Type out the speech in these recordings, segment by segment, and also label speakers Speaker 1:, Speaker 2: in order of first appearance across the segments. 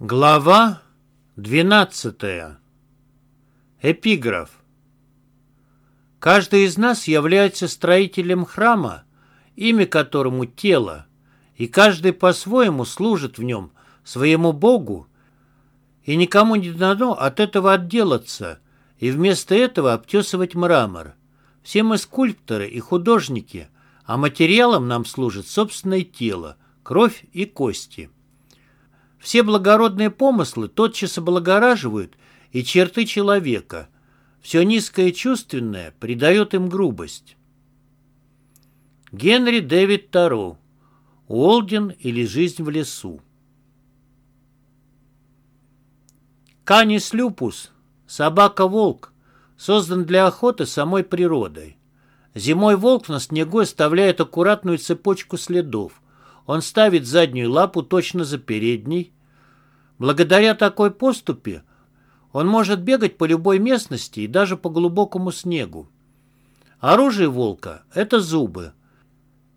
Speaker 1: Глава 12. Эпиграф. Каждый из нас является строителем храма, имя которому тело, и каждый по-своему служит в нем своему Богу, и никому не дано от этого отделаться, и вместо этого обтесывать мрамор. Все мы скульпторы и художники, а материалом нам служит собственное тело, кровь и кости. Все благородные помыслы тотчас облагораживают и черты человека. Все низкое чувственное придает им грубость. Генри Дэвид Таро. Уолден или жизнь в лесу. Канис люпус, собака-волк, создан для охоты самой природой. Зимой волк на снегу оставляет аккуратную цепочку следов. Он ставит заднюю лапу точно за передней, Благодаря такой поступе он может бегать по любой местности и даже по глубокому снегу. Оружие волка – это зубы.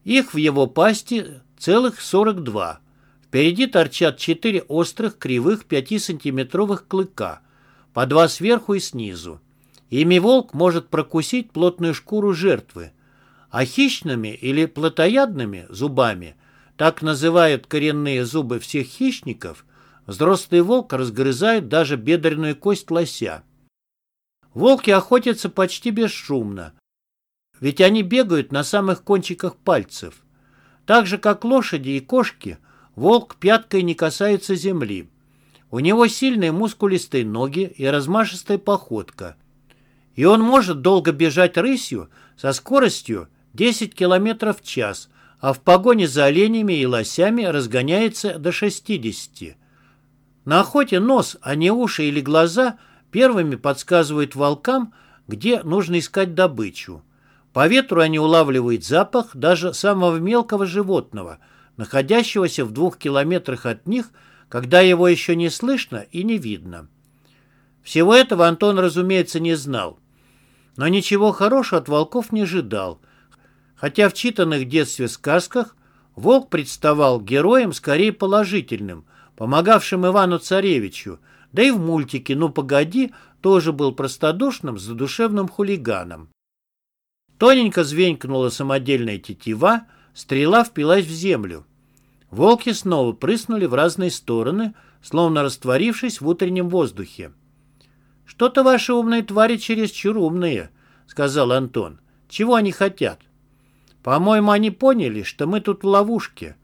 Speaker 1: Их в его пасти целых 42. Впереди торчат четыре острых, кривых, 5-сантиметровых клыка, по два сверху и снизу. Ими волк может прокусить плотную шкуру жертвы, а хищными или плотоядными зубами, так называют коренные зубы всех хищников, Взрослый волк разгрызает даже бедренную кость лося. Волки охотятся почти бесшумно, ведь они бегают на самых кончиках пальцев. Так же, как лошади и кошки, волк пяткой не касается земли. У него сильные мускулистые ноги и размашистая походка. И он может долго бежать рысью со скоростью 10 км в час, а в погоне за оленями и лосями разгоняется до 60 на охоте нос, а не уши или глаза, первыми подсказывают волкам, где нужно искать добычу. По ветру они улавливают запах даже самого мелкого животного, находящегося в двух километрах от них, когда его еще не слышно и не видно. Всего этого Антон, разумеется, не знал. Но ничего хорошего от волков не ожидал. Хотя в читанных в детстве сказках волк представал героем скорее положительным – помогавшим Ивану-Царевичу, да и в мультике «Ну, погоди» тоже был простодушным, задушевным хулиганом. Тоненько звенькнула самодельная тетива, стрела впилась в землю. Волки снова прыснули в разные стороны, словно растворившись в утреннем воздухе. «Что-то ваши умные твари чересчур умные», — сказал Антон. «Чего они хотят?» «По-моему, они поняли, что мы тут в ловушке.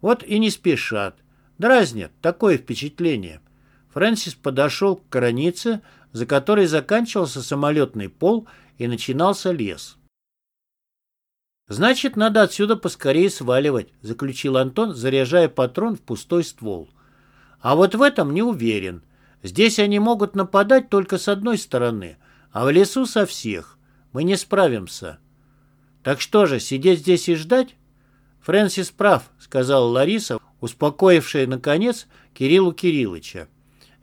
Speaker 1: Вот и не спешат. Дразнят, такое впечатление. Фрэнсис подошел к границе, за которой заканчивался самолетный пол и начинался лес. «Значит, надо отсюда поскорее сваливать», — заключил Антон, заряжая патрон в пустой ствол. «А вот в этом не уверен. Здесь они могут нападать только с одной стороны, а в лесу со всех. Мы не справимся». «Так что же, сидеть здесь и ждать?» «Фрэнсис прав», — сказала Лариса, успокоившая, наконец, Кириллу Кириллыча.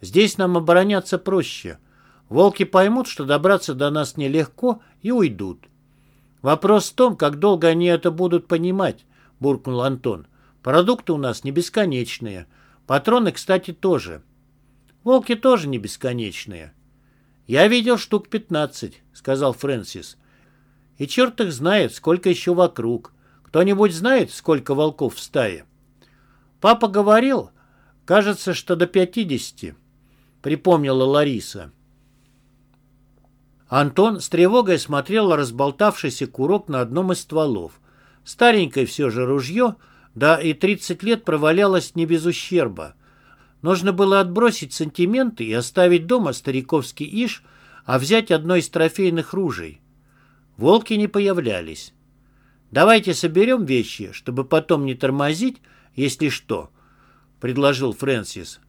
Speaker 1: «Здесь нам обороняться проще. Волки поймут, что добраться до нас нелегко, и уйдут». «Вопрос в том, как долго они это будут понимать», — буркнул Антон. «Продукты у нас не бесконечные. Патроны, кстати, тоже. Волки тоже не бесконечные». «Я видел штук пятнадцать», — сказал Фрэнсис. «И черт их знает, сколько еще вокруг. Кто-нибудь знает, сколько волков в стае?» Папа говорил, кажется, что до пятидесяти, припомнила Лариса. Антон с тревогой смотрел разболтавшийся курок на одном из стволов. Старенькое все же ружье, да и тридцать лет провалялось не без ущерба. Нужно было отбросить сантименты и оставить дома стариковский иш, а взять одно из трофейных ружей. Волки не появлялись. «Давайте соберем вещи, чтобы потом не тормозить если что», — предложил Фрэнсис.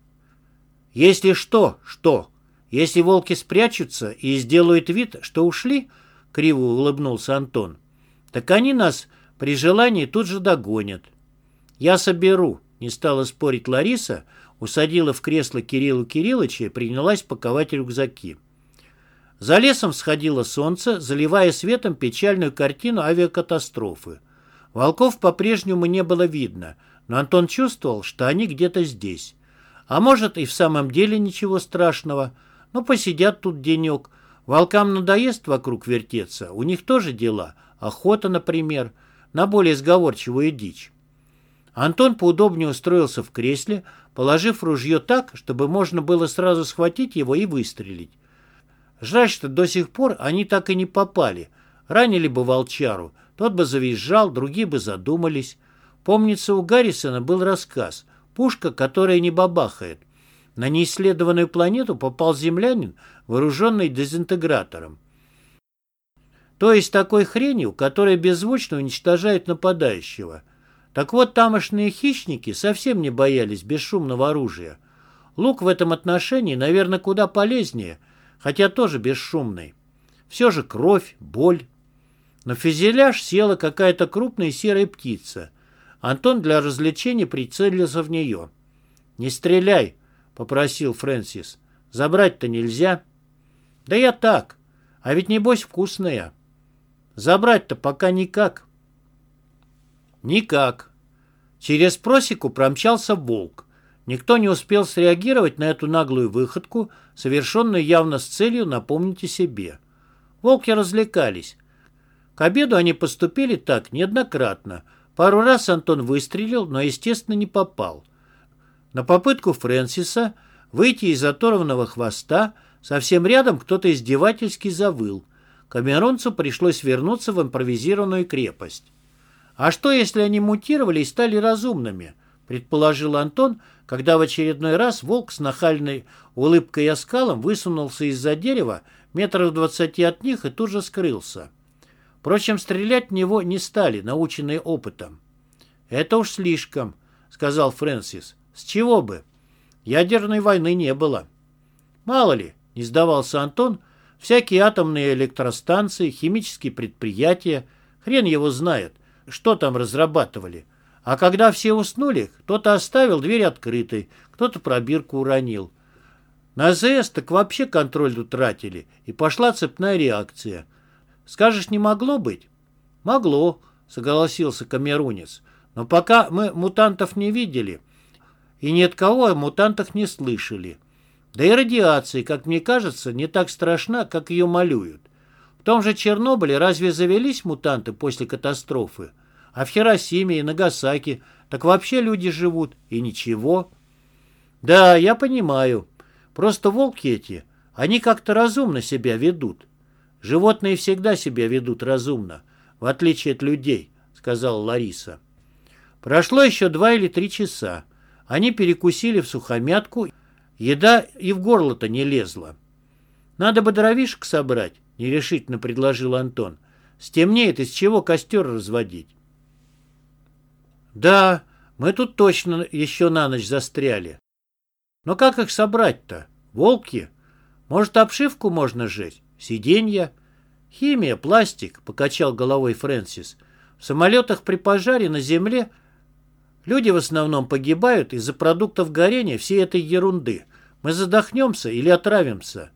Speaker 1: «Если что, что? Если волки спрячутся и сделают вид, что ушли?» — криво улыбнулся Антон. «Так они нас при желании тут же догонят». «Я соберу», — не стала спорить Лариса, усадила в кресло Кириллу Кирилловича и принялась паковать рюкзаки. За лесом сходило солнце, заливая светом печальную картину авиакатастрофы. Волков по-прежнему не было видно — но Антон чувствовал, что они где-то здесь. А может, и в самом деле ничего страшного. Но посидят тут денек. Волкам надоест вокруг вертеться. У них тоже дела. Охота, например, на более сговорчивую дичь. Антон поудобнее устроился в кресле, положив ружье так, чтобы можно было сразу схватить его и выстрелить. Жаль, что до сих пор они так и не попали. Ранили бы волчару, тот бы завизжал, другие бы задумались. Помнится, у Гаррисона был рассказ «Пушка, которая не бабахает». На неисследованную планету попал землянин, вооруженный дезинтегратором. То есть такой хренью, которая беззвучно уничтожает нападающего. Так вот, тамошние хищники совсем не боялись бесшумного оружия. Лук в этом отношении, наверное, куда полезнее, хотя тоже бесшумный. Все же кровь, боль. На фюзеляж села какая-то крупная серая птица. Антон для развлечения прицелился в нее. «Не стреляй!» — попросил Фрэнсис. «Забрать-то нельзя». «Да я так. А ведь небось вкусная». «Забрать-то пока никак». «Никак». Через просеку промчался волк. Никто не успел среагировать на эту наглую выходку, совершенную явно с целью напомнить о себе. Волки развлекались. К обеду они поступили так неоднократно. Пару раз Антон выстрелил, но, естественно, не попал. На попытку Фрэнсиса выйти из оторванного хвоста совсем рядом кто-то издевательски завыл. Камеронцу пришлось вернуться в импровизированную крепость. А что, если они мутировали и стали разумными? Предположил Антон, когда в очередной раз волк с нахальной улыбкой и оскалом высунулся из-за дерева метров двадцати от них и тут же скрылся. Впрочем, стрелять в него не стали, наученные опытом. «Это уж слишком», — сказал Фрэнсис. «С чего бы? Ядерной войны не было». «Мало ли», — не сдавался Антон, — «всякие атомные электростанции, химические предприятия, хрен его знает, что там разрабатывали. А когда все уснули, кто-то оставил дверь открытой, кто-то пробирку уронил. На АЗС так вообще контроль утратили, и пошла цепная реакция. Скажешь, не могло быть? Могло, согласился камерунец. Но пока мы мутантов не видели, и ни от кого о мутантах не слышали. Да и радиация, как мне кажется, не так страшна, как ее малюют. В том же Чернобыле разве завелись мутанты после катастрофы? А в Хиросиме и Нагасаки так вообще люди живут, и ничего. Да, я понимаю. Просто волки эти, они как-то разумно себя ведут. Животные всегда себя ведут разумно, в отличие от людей, сказала Лариса. Прошло еще два или три часа. Они перекусили в сухомятку, еда и в горло-то не лезла. «Надо бы дровишек собрать», — нерешительно предложил Антон. «Стемнеет, из чего костер разводить?» Да, мы тут точно еще на ночь застряли. Но как их собрать-то? Волки? Может, обшивку можно сжечь? Сиденья? Химия, пластик, покачал головой Фрэнсис. В самолетах при пожаре на земле люди в основном погибают из-за продуктов горения всей этой ерунды. Мы задохнемся или отравимся.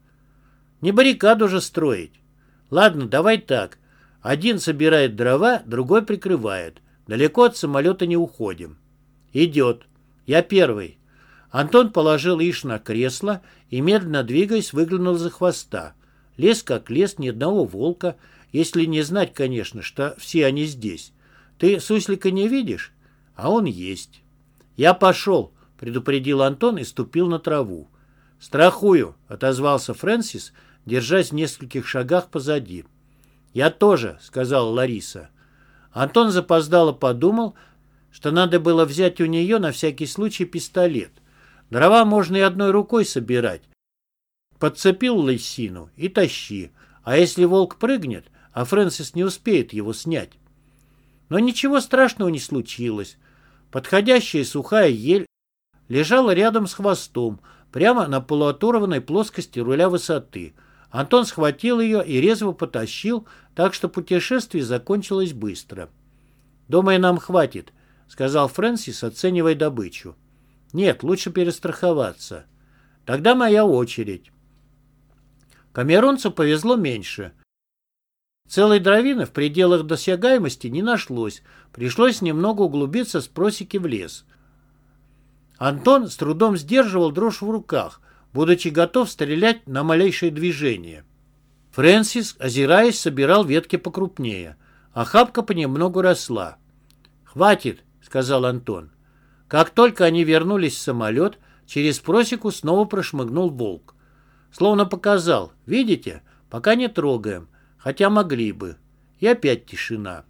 Speaker 1: Не баррикаду же строить. Ладно, давай так. Один собирает дрова, другой прикрывает. Далеко от самолета не уходим. Идет. Я первый. Антон положил Иш на кресло и, медленно двигаясь, выглянул за хвоста. Лес как лес, ни одного волка, если не знать, конечно, что все они здесь. Ты суслика не видишь? А он есть. Я пошел, предупредил Антон и ступил на траву. «Страхую», — отозвался Фрэнсис, держась в нескольких шагах позади. «Я тоже», — сказала Лариса. Антон запоздало подумал, что надо было взять у нее на всякий случай пистолет. Дрова можно и одной рукой собирать. Подцепил лысину и тащи. А если волк прыгнет, а Фрэнсис не успеет его снять? Но ничего страшного не случилось. Подходящая сухая ель лежала рядом с хвостом, прямо на полуоторванной плоскости руля высоты. Антон схватил ее и резво потащил, так что путешествие закончилось быстро. «Думаю, нам хватит», — сказал Фрэнсис, оценивая добычу. «Нет, лучше перестраховаться. Тогда моя очередь». Камеронцу повезло меньше. Целой дровины в пределах досягаемости не нашлось, пришлось немного углубиться с просеки в лес. Антон с трудом сдерживал дрожь в руках, будучи готов стрелять на малейшее движение. Фрэнсис, озираясь, собирал ветки покрупнее. а Охапка понемногу росла. «Хватит», — сказал Антон. Как только они вернулись в самолет, через просеку снова прошмыгнул волк. Словно показал, видите, пока не трогаем, хотя могли бы. И опять тишина.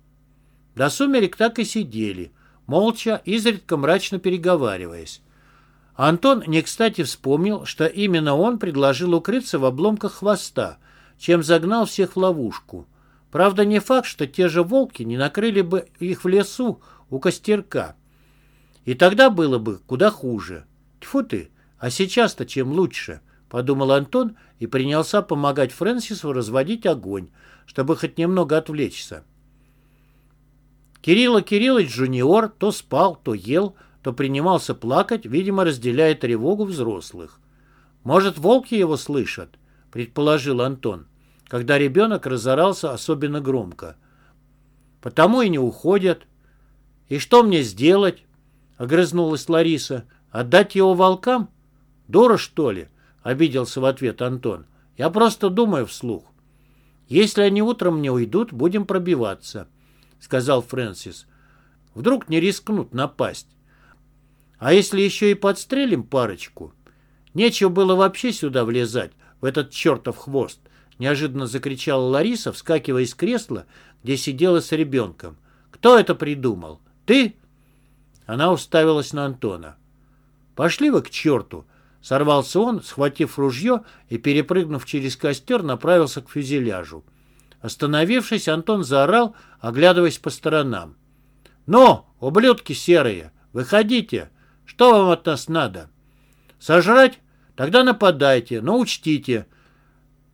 Speaker 1: До сумерек так и сидели, молча, изредка мрачно переговариваясь. Антон не кстати вспомнил, что именно он предложил укрыться в обломках хвоста, чем загнал всех в ловушку. Правда, не факт, что те же волки не накрыли бы их в лесу у костерка. И тогда было бы куда хуже. Тьфу ты, а сейчас-то чем лучше, подумал Антон и принялся помогать Фрэнсису разводить огонь, чтобы хоть немного отвлечься. Кирилла Кириллович Джуниор то спал, то ел, то принимался плакать, видимо, разделяя тревогу взрослых. «Может, волки его слышат?» — предположил Антон, когда ребенок разорался особенно громко. «Потому и не уходят. И что мне сделать?» — огрызнулась Лариса. «Отдать его волкам? Дура, что ли?» — обиделся в ответ Антон. «Я просто думаю вслух. Если они утром не уйдут, будем пробиваться» сказал Фрэнсис. Вдруг не рискнут напасть. А если еще и подстрелим парочку? Нечего было вообще сюда влезать, в этот чертов хвост, неожиданно закричала Лариса, вскакивая из кресла, где сидела с ребенком. Кто это придумал? Ты? Она уставилась на Антона. Пошли вы к черту, Сорвался он, схватив ружье и, перепрыгнув через костер, направился к фюзеляжу. Остановившись, Антон заорал, оглядываясь по сторонам. «Ну, ублюдки серые, выходите! Что вам от нас надо? Сожрать? Тогда нападайте, но учтите.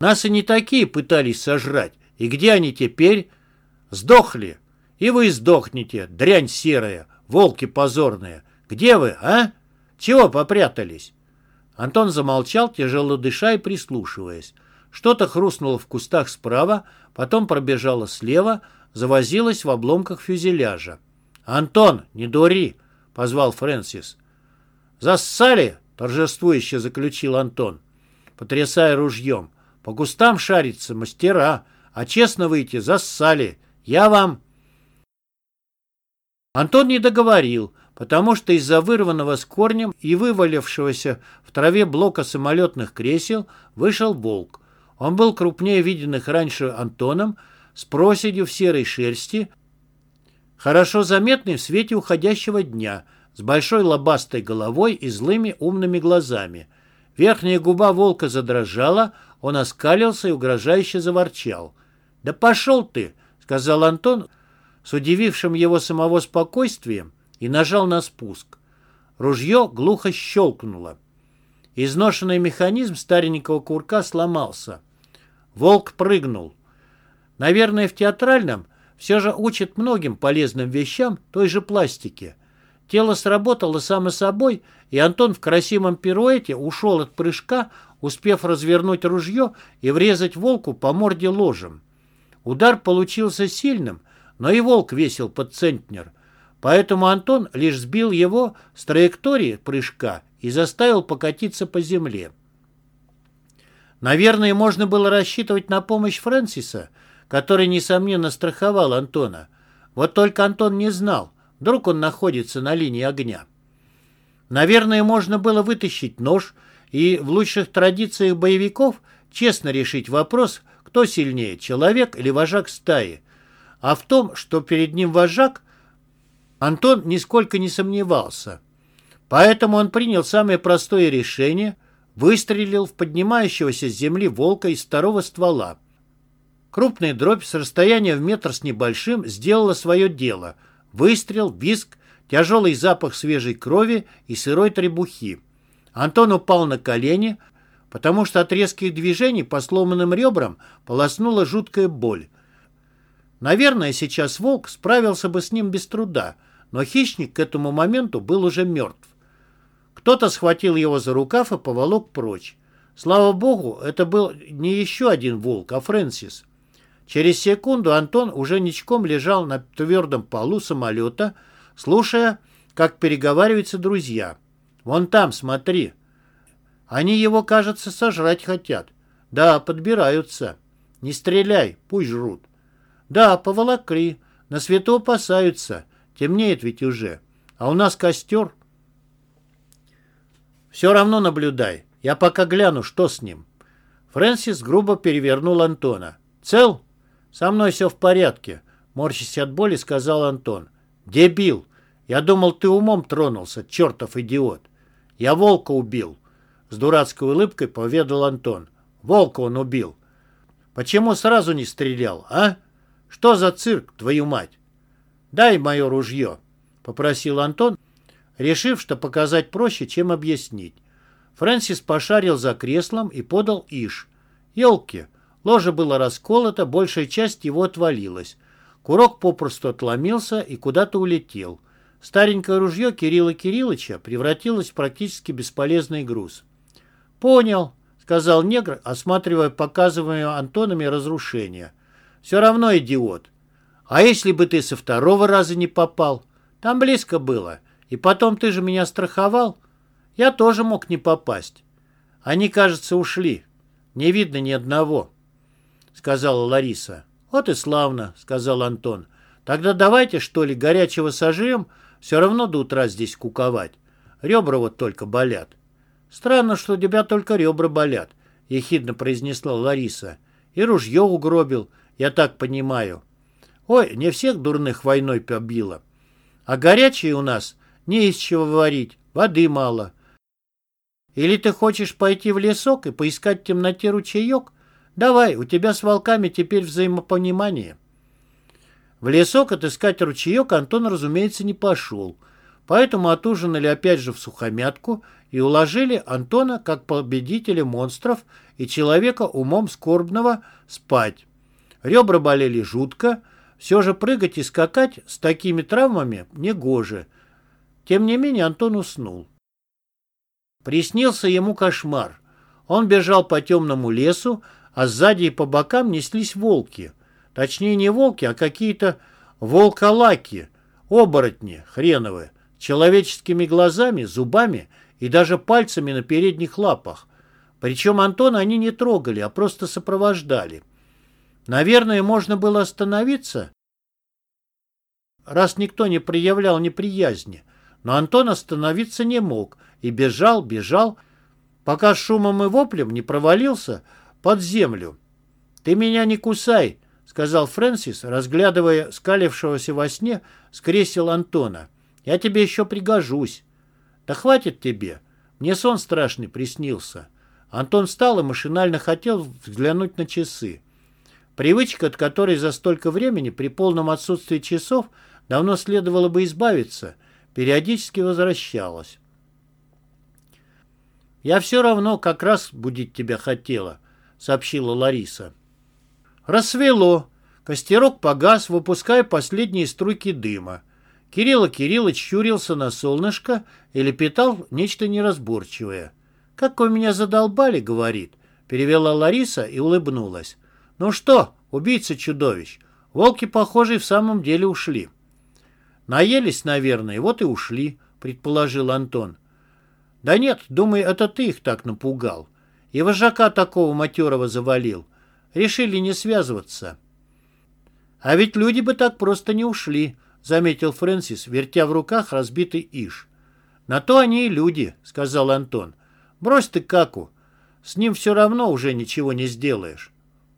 Speaker 1: Нас и не такие пытались сожрать. И где они теперь? Сдохли. И вы сдохнете, дрянь серая, волки позорные. Где вы, а? Чего попрятались?» Антон замолчал, тяжело дыша и прислушиваясь. Что-то хрустнуло в кустах справа, потом пробежало слева, завозилось в обломках фюзеляжа. «Антон, не дури!» — позвал Фрэнсис. «Зассали!» — торжествующе заключил Антон, потрясая ружьем. «По кустам шарится мастера, а честно выйти зассали. Я вам...» Антон не договорил, потому что из-за вырванного с корнем и вывалившегося в траве блока самолетных кресел вышел волк. Он был крупнее виденных раньше Антоном, с проседью в серой шерсти, хорошо заметный в свете уходящего дня, с большой лобастой головой и злыми умными глазами. Верхняя губа волка задрожала, он оскалился и угрожающе заворчал. «Да пошел ты!» — сказал Антон с удивившим его самого спокойствием и нажал на спуск. Ружье глухо щелкнуло. Изношенный механизм старенького курка сломался. Волк прыгнул. Наверное, в театральном все же учат многим полезным вещам той же пластики. Тело сработало само собой, и Антон в красивом пируэте ушел от прыжка, успев развернуть ружье и врезать волку по морде ложем. Удар получился сильным, но и волк весил под центнер. Поэтому Антон лишь сбил его с траектории прыжка и заставил покатиться по земле. Наверное, можно было рассчитывать на помощь Фрэнсиса, который, несомненно, страховал Антона. Вот только Антон не знал, вдруг он находится на линии огня. Наверное, можно было вытащить нож и в лучших традициях боевиков честно решить вопрос, кто сильнее, человек или вожак стаи. А в том, что перед ним вожак, Антон нисколько не сомневался. Поэтому он принял самое простое решение – выстрелил в поднимающегося с земли волка из второго ствола. Крупная дробь с расстояния в метр с небольшим сделала свое дело. Выстрел, виск, тяжелый запах свежей крови и сырой требухи. Антон упал на колени, потому что от резких движений по сломанным ребрам полоснула жуткая боль. Наверное, сейчас волк справился бы с ним без труда, но хищник к этому моменту был уже мертв. Кто-то схватил его за рукав и поволок прочь. Слава богу, это был не еще один волк, а Фрэнсис. Через секунду Антон уже ничком лежал на твердом полу самолета, слушая, как переговариваются друзья. Вон там, смотри. Они его, кажется, сожрать хотят. Да, подбираются. Не стреляй, пусть жрут. Да, поволокли. На свету опасаются. Темнеет ведь уже. А у нас костер. Все равно наблюдай. Я пока гляну, что с ним. Фрэнсис грубо перевернул Антона. «Цел?» «Со мной все в порядке», — морщись от боли, сказал Антон. «Дебил! Я думал, ты умом тронулся, чертов идиот! Я волка убил!» С дурацкой улыбкой поведал Антон. «Волка он убил! Почему сразу не стрелял, а? Что за цирк, твою мать? Дай мое ружье!» — попросил Антон, решив, что показать проще, чем объяснить. Фрэнсис пошарил за креслом и подал Иш. Елки! Ложе было расколото, большая часть его отвалилась. Курок попросту отломился и куда-то улетел. Старенькое ружье Кирилла Кирилловича превратилось в практически бесполезный груз. «Понял», — сказал негр, осматривая показываемое Антонами разрушение. «Все равно идиот. А если бы ты со второго раза не попал? Там близко было. И потом ты же меня страховал?» Я тоже мог не попасть. Они, кажется, ушли. Не видно ни одного, сказала Лариса. Вот и славно, сказал Антон. Тогда давайте, что ли, горячего сожрем, все равно до утра здесь куковать. Ребра вот только болят. Странно, что у тебя только ребра болят, ехидно произнесла Лариса. И ружье угробил, я так понимаю. Ой, не всех дурных войной побило. А горячие у нас не из чего варить, воды мало. Или ты хочешь пойти в лесок и поискать в темноте ручеек? Давай, у тебя с волками теперь взаимопонимание. В лесок отыскать ручеек Антон, разумеется, не пошел. Поэтому отужинали опять же в сухомятку и уложили Антона, как победителя монстров и человека умом скорбного, спать. Ребра болели жутко, все же прыгать и скакать с такими травмами негоже. Тем не менее Антон уснул. Приснился ему кошмар. Он бежал по темному лесу, а сзади и по бокам неслись волки. Точнее, не волки, а какие-то волколаки, оборотни хреновые, человеческими глазами, зубами и даже пальцами на передних лапах. Причем Антона они не трогали, а просто сопровождали. Наверное, можно было остановиться, раз никто не проявлял неприязни. Но Антон остановиться не мог и бежал, бежал, пока шумом и воплем не провалился под землю. «Ты меня не кусай!» — сказал Фрэнсис, разглядывая скалившегося во сне с кресел Антона. «Я тебе еще пригожусь». «Да хватит тебе! Мне сон страшный приснился». Антон встал и машинально хотел взглянуть на часы. Привычка, от которой за столько времени при полном отсутствии часов давно следовало бы избавиться — периодически возвращалась. «Я все равно как раз будить тебя хотела», — сообщила Лариса. Рассвело. Костерок погас, выпуская последние струйки дыма. Кирилл Кириллович щурился на солнышко и лепетал нечто неразборчивое. «Как вы меня задолбали», — говорит, — перевела Лариса и улыбнулась. «Ну что, убийца чудовищ, волки, похоже, в самом деле ушли». Наелись, наверное, вот и ушли, предположил Антон. Да нет, думаю, это ты их так напугал. И вожака такого матерого завалил. Решили не связываться. А ведь люди бы так просто не ушли, заметил Фрэнсис, вертя в руках разбитый иш. На то они и люди, сказал Антон. Брось ты каку. С ним все равно уже ничего не сделаешь.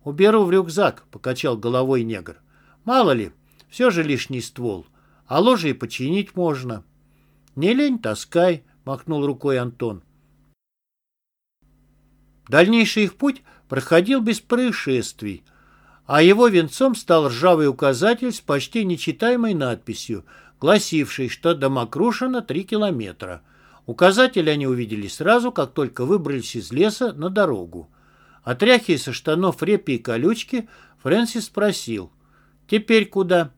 Speaker 1: Уберу в рюкзак, покачал головой негр. Мало ли, все же лишний ствол а ложе и починить можно. Не лень, таскай, махнул рукой Антон. Дальнейший их путь проходил без происшествий, а его венцом стал ржавый указатель с почти нечитаемой надписью, гласившей, что до Макрушина три километра. Указатель они увидели сразу, как только выбрались из леса на дорогу. Отряхивая со штанов репи и колючки, Фрэнсис спросил, «Теперь куда?»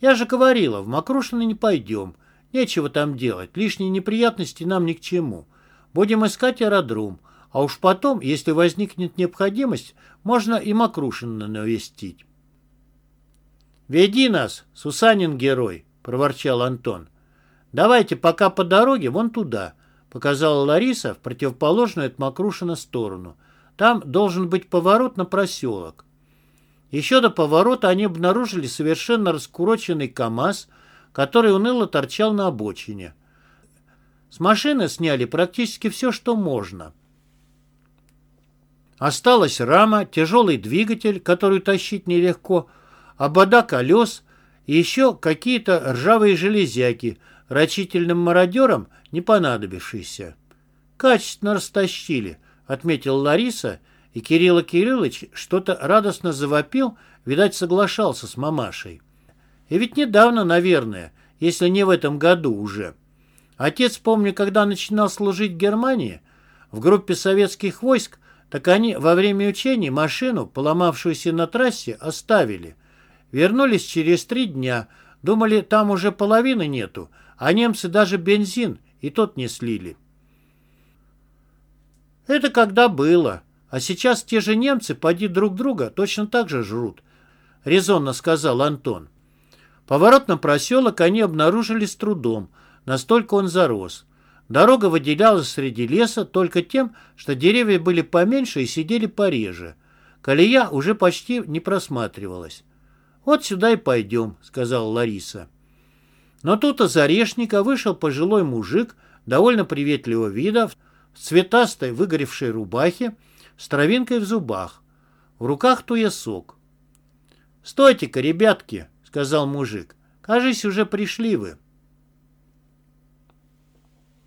Speaker 1: Я же говорила, в Макрушино не пойдем. Нечего там делать, лишние неприятности нам ни к чему. Будем искать аэродром, а уж потом, если возникнет необходимость, можно и Макрушино навестить. «Веди нас, Сусанин герой», — проворчал Антон. «Давайте пока по дороге вон туда», —— показала Лариса в противоположную от Макрушина сторону. «Там должен быть поворот на проселок». Еще до поворота они обнаружили совершенно раскуроченный КАМАЗ, который уныло торчал на обочине. С машины сняли практически все, что можно. Осталась рама, тяжелый двигатель, который тащить нелегко, обода колес и еще какие-то ржавые железяки, рачительным мародерам не понадобившиеся. «Качественно растащили», — отметила Лариса, и Кирилл Кириллович что-то радостно завопил, видать, соглашался с мамашей. И ведь недавно, наверное, если не в этом году уже. Отец, помню, когда начинал служить в Германии, в группе советских войск, так они во время учений машину, поломавшуюся на трассе, оставили. Вернулись через три дня, думали, там уже половины нету, а немцы даже бензин и тот не слили. Это когда было. А сейчас те же немцы, поди друг друга, точно так же жрут, резонно сказал Антон. Поворот на проселок они обнаружили с трудом, настолько он зарос. Дорога выделялась среди леса только тем, что деревья были поменьше и сидели пореже. Колея уже почти не просматривалась. «Вот сюда и пойдем», — сказала Лариса. Но тут из орешника вышел пожилой мужик, довольно приветливого вида, в цветастой выгоревшей рубахе, с травинкой в зубах. В руках туесок. «Стойте-ка, ребятки!» — сказал мужик. «Кажись, уже пришли вы».